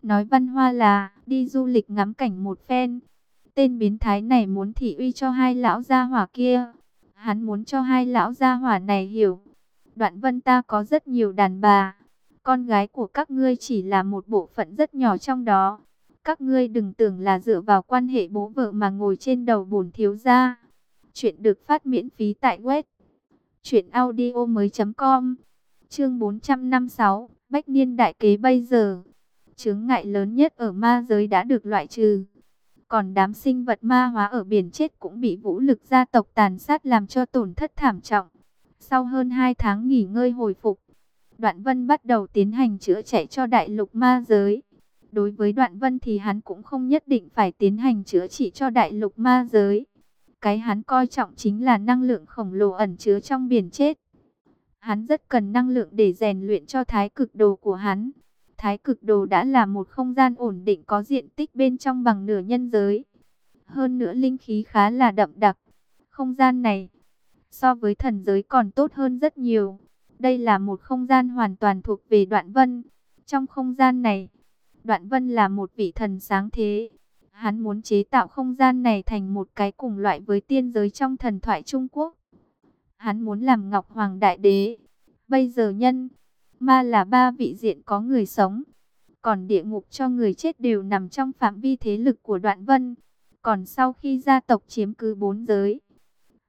Nói văn hoa là đi du lịch ngắm cảnh một phen. Tên biến thái này muốn thị uy cho hai lão gia hỏa kia. Hắn muốn cho hai lão gia hỏa này hiểu Đoạn vân ta có rất nhiều đàn bà. Con gái của các ngươi chỉ là một bộ phận rất nhỏ trong đó. Các ngươi đừng tưởng là dựa vào quan hệ bố vợ mà ngồi trên đầu bổn thiếu gia. Chuyện được phát miễn phí tại web. Chuyện audio mới com. Chương 456. Bách niên đại kế bây giờ. Chứng ngại lớn nhất ở ma giới đã được loại trừ. Còn đám sinh vật ma hóa ở biển chết cũng bị vũ lực gia tộc tàn sát làm cho tổn thất thảm trọng. Sau hơn 2 tháng nghỉ ngơi hồi phục, Đoạn Vân bắt đầu tiến hành chữa chạy cho đại lục ma giới. Đối với Đoạn Vân thì hắn cũng không nhất định phải tiến hành chữa trị cho đại lục ma giới. Cái hắn coi trọng chính là năng lượng khổng lồ ẩn chứa trong biển chết. Hắn rất cần năng lượng để rèn luyện cho thái cực đồ của hắn. Thái cực đồ đã là một không gian ổn định có diện tích bên trong bằng nửa nhân giới. Hơn nữa linh khí khá là đậm đặc. Không gian này so với thần giới còn tốt hơn rất nhiều. Đây là một không gian hoàn toàn thuộc về Đoạn Vân. Trong không gian này, Đoạn Vân là một vị thần sáng thế. Hắn muốn chế tạo không gian này thành một cái cùng loại với tiên giới trong thần thoại Trung Quốc. Hắn muốn làm Ngọc Hoàng Đại Đế. Bây giờ nhân, ma là ba vị diện có người sống. Còn địa ngục cho người chết đều nằm trong phạm vi thế lực của Đoạn Vân. Còn sau khi gia tộc chiếm cứ bốn giới,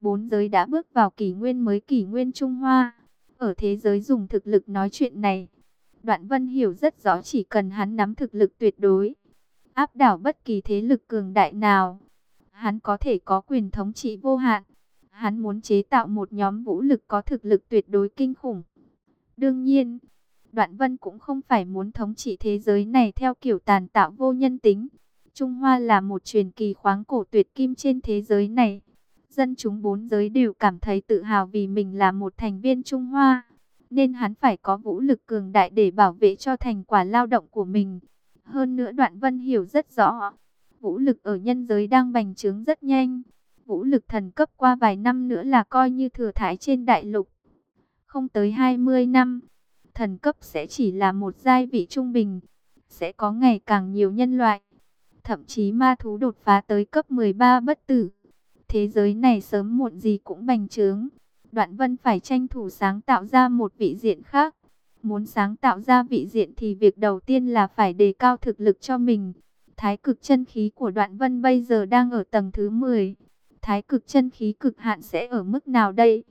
bốn giới đã bước vào kỷ nguyên mới kỷ nguyên Trung Hoa. Ở thế giới dùng thực lực nói chuyện này, Đoạn Vân hiểu rất rõ chỉ cần hắn nắm thực lực tuyệt đối, áp đảo bất kỳ thế lực cường đại nào, hắn có thể có quyền thống trị vô hạn. Hắn muốn chế tạo một nhóm vũ lực có thực lực tuyệt đối kinh khủng. Đương nhiên, Đoạn Vân cũng không phải muốn thống trị thế giới này theo kiểu tàn tạo vô nhân tính. Trung Hoa là một truyền kỳ khoáng cổ tuyệt kim trên thế giới này. Dân chúng bốn giới đều cảm thấy tự hào vì mình là một thành viên Trung Hoa. nên hắn phải có vũ lực cường đại để bảo vệ cho thành quả lao động của mình. Hơn nữa Đoạn Vân hiểu rất rõ, vũ lực ở nhân giới đang bành trướng rất nhanh. Vũ lực thần cấp qua vài năm nữa là coi như thừa thái trên đại lục. Không tới 20 năm, thần cấp sẽ chỉ là một giai vị trung bình, sẽ có ngày càng nhiều nhân loại. Thậm chí ma thú đột phá tới cấp 13 bất tử. Thế giới này sớm muộn gì cũng bành trướng. Đoạn vân phải tranh thủ sáng tạo ra một vị diện khác. Muốn sáng tạo ra vị diện thì việc đầu tiên là phải đề cao thực lực cho mình. Thái cực chân khí của đoạn vân bây giờ đang ở tầng thứ 10. Thái cực chân khí cực hạn sẽ ở mức nào đây?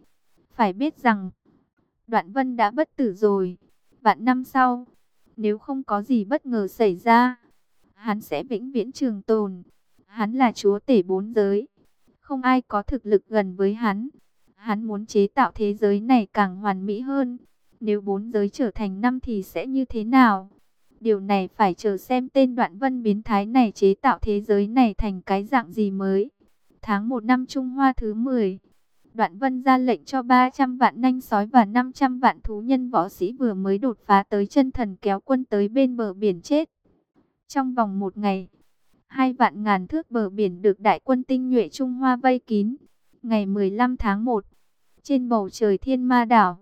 Phải biết rằng, đoạn vân đã bất tử rồi. Vạn năm sau, nếu không có gì bất ngờ xảy ra, hắn sẽ vĩnh viễn trường tồn. Hắn là chúa tể bốn giới. Không ai có thực lực gần với hắn. Hắn muốn chế tạo thế giới này càng hoàn mỹ hơn. Nếu bốn giới trở thành năm thì sẽ như thế nào? Điều này phải chờ xem tên đoạn vân biến thái này chế tạo thế giới này thành cái dạng gì mới. Tháng 1 năm Trung Hoa thứ 10, Đoạn Vân ra lệnh cho 300 vạn nanh sói và 500 vạn thú nhân võ sĩ vừa mới đột phá tới chân thần kéo quân tới bên bờ biển chết. Trong vòng một ngày, hai vạn ngàn thước bờ biển được đại quân tinh nhuệ Trung Hoa vây kín. Ngày 15 tháng 1, trên bầu trời thiên ma đảo,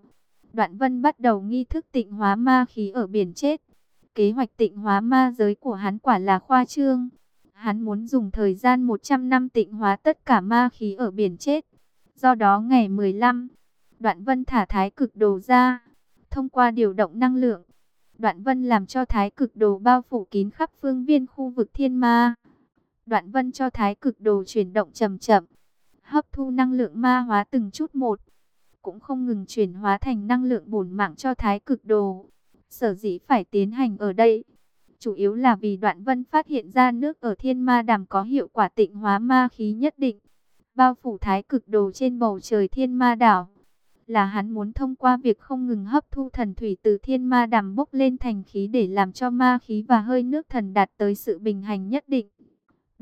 Đoạn Vân bắt đầu nghi thức tịnh hóa ma khí ở biển chết. Kế hoạch tịnh hóa ma giới của hắn quả là khoa trương. Hắn muốn dùng thời gian 100 năm tịnh hóa tất cả ma khí ở biển chết. Do đó ngày 15, Đoạn Vân thả thái cực đồ ra, thông qua điều động năng lượng. Đoạn Vân làm cho thái cực đồ bao phủ kín khắp phương viên khu vực thiên ma. Đoạn Vân cho thái cực đồ chuyển động chậm chậm, hấp thu năng lượng ma hóa từng chút một, cũng không ngừng chuyển hóa thành năng lượng bổn mạng cho thái cực đồ. Sở dĩ phải tiến hành ở đây, chủ yếu là vì Đoạn Vân phát hiện ra nước ở thiên ma đàm có hiệu quả tịnh hóa ma khí nhất định bao phủ thái cực đồ trên bầu trời thiên ma đảo. Là hắn muốn thông qua việc không ngừng hấp thu thần thủy từ thiên ma đàm bốc lên thành khí để làm cho ma khí và hơi nước thần đạt tới sự bình hành nhất định.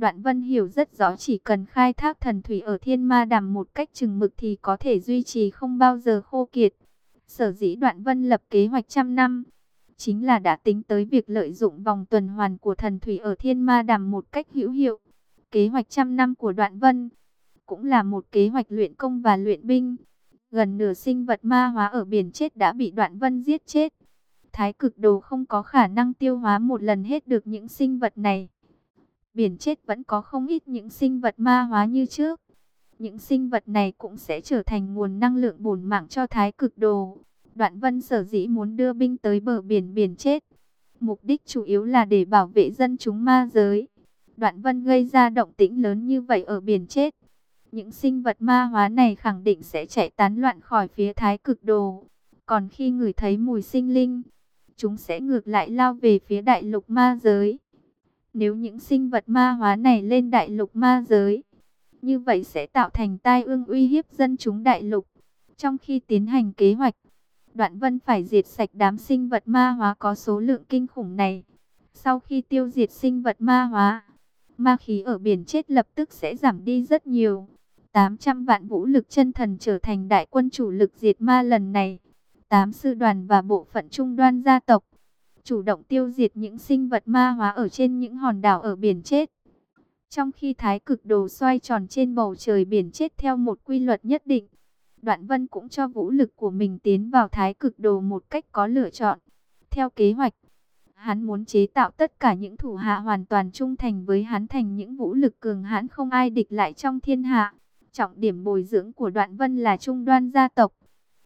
Đoạn Vân hiểu rất rõ chỉ cần khai thác thần thủy ở thiên ma đàm một cách chừng mực thì có thể duy trì không bao giờ khô kiệt. Sở dĩ Đoạn Vân lập kế hoạch trăm năm, chính là đã tính tới việc lợi dụng vòng tuần hoàn của thần thủy ở thiên ma đàm một cách hữu hiệu. Kế hoạch trăm năm của Đoạn Vân cũng là một kế hoạch luyện công và luyện binh. Gần nửa sinh vật ma hóa ở biển chết đã bị đoạn vân giết chết. Thái cực đồ không có khả năng tiêu hóa một lần hết được những sinh vật này. Biển chết vẫn có không ít những sinh vật ma hóa như trước. Những sinh vật này cũng sẽ trở thành nguồn năng lượng bổn mạng cho thái cực đồ. Đoạn vân sở dĩ muốn đưa binh tới bờ biển biển chết. Mục đích chủ yếu là để bảo vệ dân chúng ma giới. Đoạn vân gây ra động tĩnh lớn như vậy ở biển chết những sinh vật ma hóa này khẳng định sẽ chạy tán loạn khỏi phía thái cực đồ. Còn khi người thấy mùi sinh linh, chúng sẽ ngược lại lao về phía đại lục ma giới. Nếu những sinh vật ma hóa này lên đại lục ma giới, như vậy sẽ tạo thành tai ương uy hiếp dân chúng đại lục. Trong khi tiến hành kế hoạch, Đoạn Vân phải diệt sạch đám sinh vật ma hóa có số lượng kinh khủng này. Sau khi tiêu diệt sinh vật ma hóa, ma khí ở biển chết lập tức sẽ giảm đi rất nhiều. 800 vạn vũ lực chân thần trở thành đại quân chủ lực diệt ma lần này. Tám sư đoàn và bộ phận trung đoan gia tộc chủ động tiêu diệt những sinh vật ma hóa ở trên những hòn đảo ở biển chết. Trong khi thái cực đồ xoay tròn trên bầu trời biển chết theo một quy luật nhất định, Đoạn Vân cũng cho vũ lực của mình tiến vào thái cực đồ một cách có lựa chọn. Theo kế hoạch, hắn muốn chế tạo tất cả những thủ hạ hoàn toàn trung thành với hắn thành những vũ lực cường hãn không ai địch lại trong thiên hạ. Trọng điểm bồi dưỡng của Đoạn Vân là trung đoan gia tộc,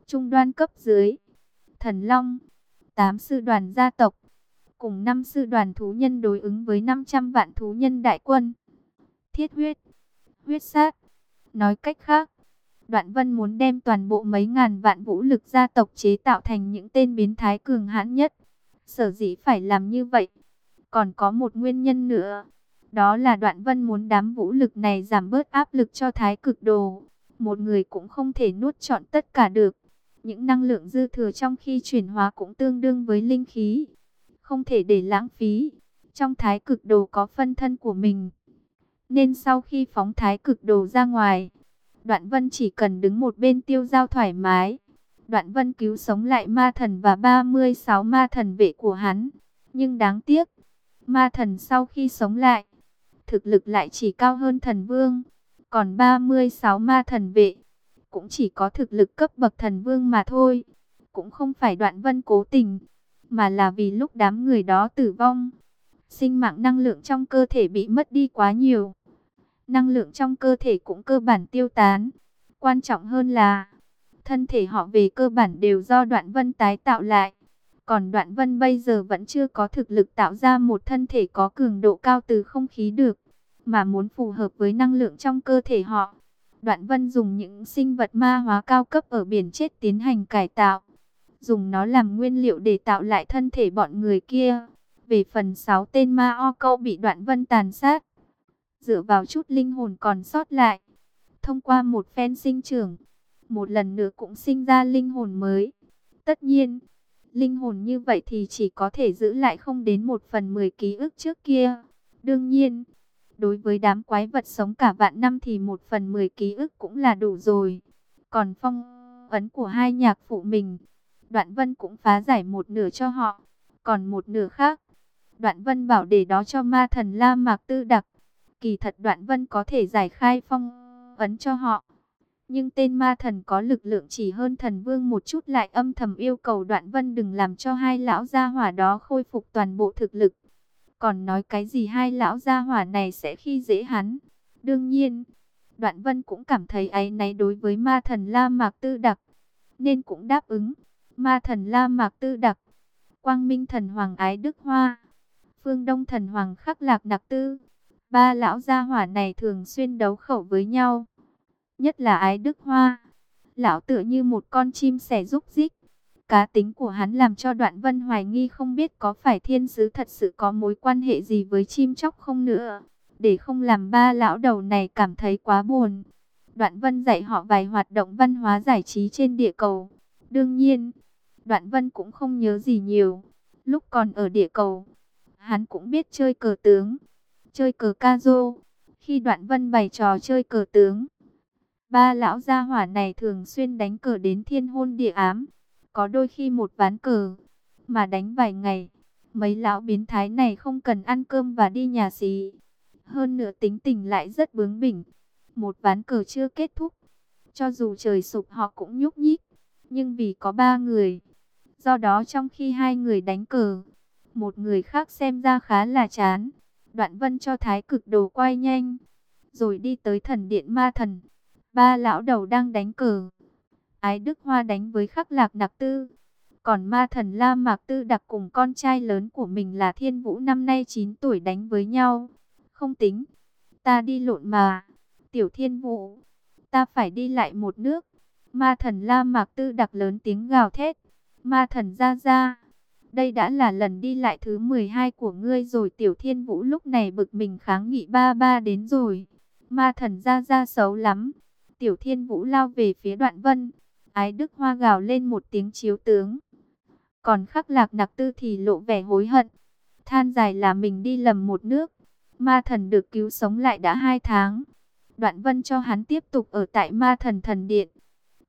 trung đoan cấp dưới, thần long, tám sư đoàn gia tộc, cùng năm sư đoàn thú nhân đối ứng với 500 vạn thú nhân đại quân. Thiết huyết, huyết sát, nói cách khác, Đoạn Vân muốn đem toàn bộ mấy ngàn vạn vũ lực gia tộc chế tạo thành những tên biến thái cường hãn nhất. Sở dĩ phải làm như vậy. Còn có một nguyên nhân nữa. Đó là đoạn vân muốn đám vũ lực này giảm bớt áp lực cho thái cực đồ. Một người cũng không thể nuốt trọn tất cả được. Những năng lượng dư thừa trong khi chuyển hóa cũng tương đương với linh khí. Không thể để lãng phí. Trong thái cực đồ có phân thân của mình. Nên sau khi phóng thái cực đồ ra ngoài, đoạn vân chỉ cần đứng một bên tiêu giao thoải mái. Đoạn vân cứu sống lại ma thần và 36 ma thần vệ của hắn. Nhưng đáng tiếc, ma thần sau khi sống lại, thực lực lại chỉ cao hơn thần vương. Còn 36 ma thần vệ, cũng chỉ có thực lực cấp bậc thần vương mà thôi. Cũng không phải đoạn vân cố tình, mà là vì lúc đám người đó tử vong. Sinh mạng năng lượng trong cơ thể bị mất đi quá nhiều. Năng lượng trong cơ thể cũng cơ bản tiêu tán. Quan trọng hơn là, thân thể họ về cơ bản đều do đoạn vân tái tạo lại. Còn đoạn vân bây giờ vẫn chưa có thực lực tạo ra một thân thể có cường độ cao từ không khí được, mà muốn phù hợp với năng lượng trong cơ thể họ. Đoạn vân dùng những sinh vật ma hóa cao cấp ở biển chết tiến hành cải tạo, dùng nó làm nguyên liệu để tạo lại thân thể bọn người kia. Về phần 6 tên ma o câu bị đoạn vân tàn sát, dựa vào chút linh hồn còn sót lại, thông qua một phen sinh trưởng, một lần nữa cũng sinh ra linh hồn mới. Tất nhiên, linh hồn như vậy thì chỉ có thể giữ lại không đến một phần mười ký ức trước kia. Đương nhiên, đối với đám quái vật sống cả vạn năm thì một phần mười ký ức cũng là đủ rồi. Còn phong ấn của hai nhạc phụ mình, Đoạn Vân cũng phá giải một nửa cho họ, còn một nửa khác. Đoạn Vân bảo để đó cho ma thần La Mạc Tư đặc. Kỳ thật Đoạn Vân có thể giải khai phong ấn cho họ. Nhưng tên ma thần có lực lượng chỉ hơn thần vương một chút lại âm thầm yêu cầu đoạn vân đừng làm cho hai lão gia hỏa đó khôi phục toàn bộ thực lực. Còn nói cái gì hai lão gia hỏa này sẽ khi dễ hắn. Đương nhiên, đoạn vân cũng cảm thấy áy náy đối với ma thần La Mạc Tư Đặc. Nên cũng đáp ứng. Ma thần La Mạc Tư Đặc, Quang Minh thần Hoàng Ái Đức Hoa, Phương Đông thần Hoàng Khắc Lạc đặc Tư. Ba lão gia hỏa này thường xuyên đấu khẩu với nhau nhất là ái đức hoa. Lão tựa như một con chim sẻ rúc rích. Cá tính của hắn làm cho đoạn vân hoài nghi không biết có phải thiên sứ thật sự có mối quan hệ gì với chim chóc không nữa. Để không làm ba lão đầu này cảm thấy quá buồn. Đoạn vân dạy họ vài hoạt động văn hóa giải trí trên địa cầu. Đương nhiên, đoạn vân cũng không nhớ gì nhiều. Lúc còn ở địa cầu, hắn cũng biết chơi cờ tướng, chơi cờ ca rô. Khi đoạn vân bày trò chơi cờ tướng, Ba lão gia hỏa này thường xuyên đánh cờ đến thiên hôn địa ám. Có đôi khi một ván cờ, mà đánh vài ngày. Mấy lão biến thái này không cần ăn cơm và đi nhà xí. Hơn nữa tính tình lại rất bướng bỉnh. Một ván cờ chưa kết thúc. Cho dù trời sụp họ cũng nhúc nhích. Nhưng vì có ba người. Do đó trong khi hai người đánh cờ, một người khác xem ra khá là chán. Đoạn vân cho thái cực đồ quay nhanh. Rồi đi tới thần điện ma thần. Ba lão đầu đang đánh cờ. Ái Đức Hoa đánh với khắc lạc đặc tư. Còn ma thần La Mạc Tư đặc cùng con trai lớn của mình là Thiên Vũ năm nay 9 tuổi đánh với nhau. Không tính. Ta đi lộn mà. Tiểu Thiên Vũ. Ta phải đi lại một nước. Ma thần La Mạc Tư đặc lớn tiếng gào thét. Ma thần ra ra. Đây đã là lần đi lại thứ 12 của ngươi rồi. Tiểu Thiên Vũ lúc này bực mình kháng nghị ba ba đến rồi. Ma thần ra ra xấu lắm. Tiểu Thiên Vũ lao về phía Đoạn Vân. Ái Đức Hoa gào lên một tiếng chiếu tướng. Còn khắc lạc nặc tư thì lộ vẻ hối hận. Than dài là mình đi lầm một nước. Ma thần được cứu sống lại đã hai tháng. Đoạn Vân cho hắn tiếp tục ở tại ma thần thần điện.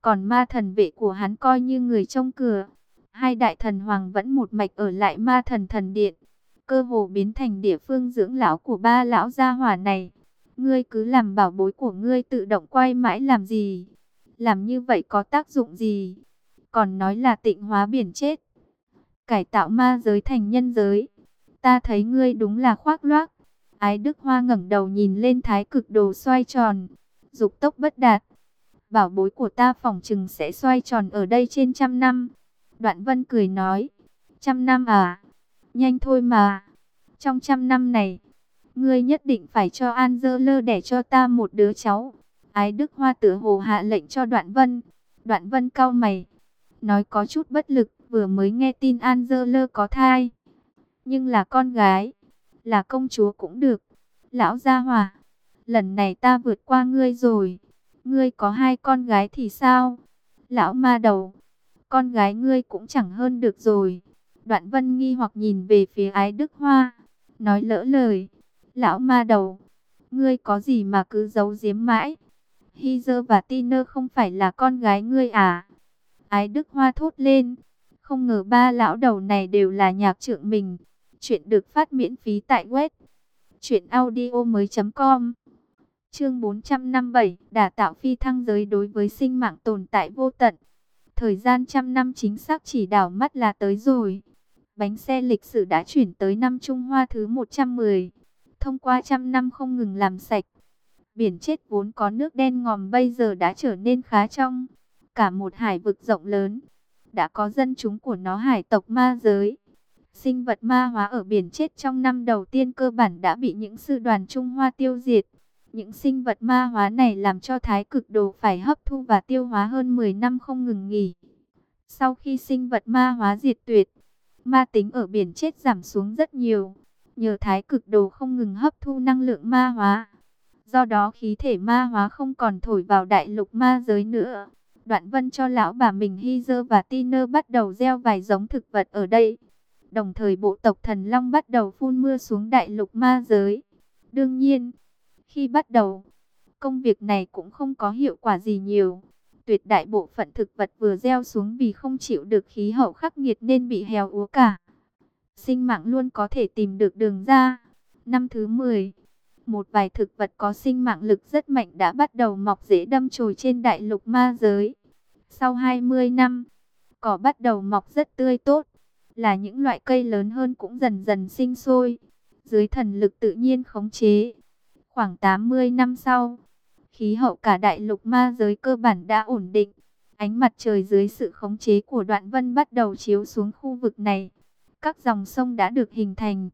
Còn ma thần vệ của hắn coi như người trông cửa. Hai đại thần hoàng vẫn một mạch ở lại ma thần thần điện. Cơ hồ biến thành địa phương dưỡng lão của ba lão gia hỏa này. Ngươi cứ làm bảo bối của ngươi tự động quay mãi làm gì? Làm như vậy có tác dụng gì? Còn nói là tịnh hóa biển chết. Cải tạo ma giới thành nhân giới. Ta thấy ngươi đúng là khoác loác. Ái Đức Hoa ngẩng đầu nhìn lên thái cực đồ xoay tròn. Dục tốc bất đạt. Bảo bối của ta phòng trừng sẽ xoay tròn ở đây trên trăm năm. Đoạn vân cười nói. Trăm năm à? Nhanh thôi mà. Trong trăm năm này, ngươi nhất định phải cho An Dơ Lơ đẻ cho ta một đứa cháu. Ái Đức Hoa tử hồ hạ lệnh cho Đoạn Vân. Đoạn Vân cau mày, nói có chút bất lực, vừa mới nghe tin An Dơ Lơ có thai. Nhưng là con gái, là công chúa cũng được. Lão Gia Hòa, lần này ta vượt qua ngươi rồi. Ngươi có hai con gái thì sao? Lão ma đầu, con gái ngươi cũng chẳng hơn được rồi. Đoạn Vân nghi hoặc nhìn về phía Ái Đức Hoa, nói lỡ lời. Lão ma đầu, ngươi có gì mà cứ giấu giếm mãi? Hy và Tiner không phải là con gái ngươi à? Ái Đức Hoa thốt lên. Không ngờ ba lão đầu này đều là nhạc trưởng mình. Chuyện được phát miễn phí tại web. Chuyện audio mới com Chương 457 Đả tạo phi thăng giới đối với sinh mạng tồn tại vô tận Thời gian trăm năm chính xác chỉ đảo mắt là tới rồi Bánh xe lịch sử đã chuyển tới năm Trung Hoa thứ 110 Thông qua trăm năm không ngừng làm sạch Biển chết vốn có nước đen ngòm bây giờ đã trở nên khá trong Cả một hải vực rộng lớn Đã có dân chúng của nó hải tộc ma giới Sinh vật ma hóa ở biển chết trong năm đầu tiên cơ bản đã bị những sư đoàn Trung Hoa tiêu diệt. Những sinh vật ma hóa này làm cho thái cực đồ phải hấp thu và tiêu hóa hơn 10 năm không ngừng nghỉ. Sau khi sinh vật ma hóa diệt tuyệt, ma tính ở biển chết giảm xuống rất nhiều. Nhờ thái cực đồ không ngừng hấp thu năng lượng ma hóa. Do đó khí thể ma hóa không còn thổi vào đại lục ma giới nữa. Đoạn vân cho lão bà mình Hy Dơ và Tiner bắt đầu gieo vài giống thực vật ở đây. Đồng thời bộ tộc thần long bắt đầu phun mưa xuống đại lục ma giới. Đương nhiên, khi bắt đầu, công việc này cũng không có hiệu quả gì nhiều. Tuyệt đại bộ phận thực vật vừa gieo xuống vì không chịu được khí hậu khắc nghiệt nên bị héo úa cả. Sinh mạng luôn có thể tìm được đường ra. Năm thứ 10, một vài thực vật có sinh mạng lực rất mạnh đã bắt đầu mọc rễ đâm chồi trên đại lục ma giới. Sau 20 năm, cỏ bắt đầu mọc rất tươi tốt là những loại cây lớn hơn cũng dần dần sinh sôi, dưới thần lực tự nhiên khống chế. Khoảng 80 năm sau, khí hậu cả đại lục ma giới cơ bản đã ổn định. Ánh mặt trời dưới sự khống chế của đoạn vân bắt đầu chiếu xuống khu vực này. Các dòng sông đã được hình thành.